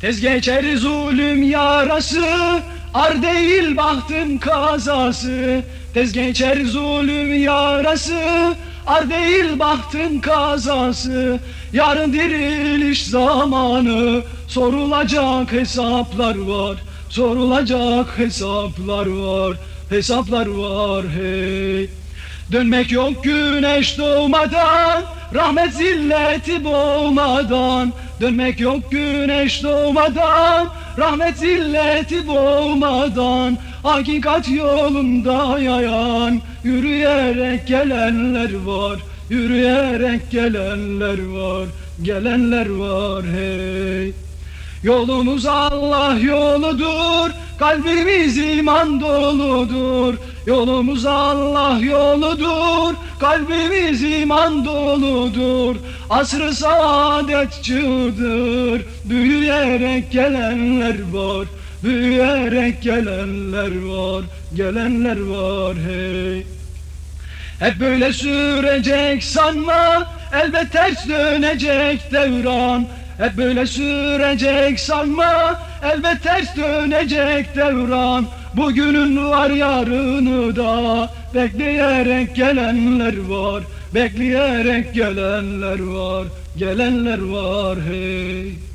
Tez geçer zulüm yarası Ar değil bahtın kazası. Tez geçer zulüm yarası Ar değil bahtın kazası. Yarın diriliş zamanı Sorulacak hesaplar var. Sorulacak hesaplar var Hesaplar var hey Dönmek yok güneş doğmadan Rahmet zilleti boğmadan. Dönmek yok güneş doğmadan Rahmet zilleti boğmadan. Hakikat yolunda yayan Yürüyerek gelenler var Yürüyerek gelenler var Gelenler var hey. Yolumuz Allah yoludur Kalbimiz iman doludur Yolumuz Allah yoludur. Kalbimiz iman doludur Asr-ı saadet çığdır. Büyüyerek gelenler var Büyüyerek gelenler var Gelenler var hey. Hep böyle sürecek sanma Elbet ters dönecek devran Hep böyle sürecek sanma Elbet ters dönecek devran. Bugünün var yarını da Bekleyerek gelenler var. Bekleyerek gelenler var Gelenler var hey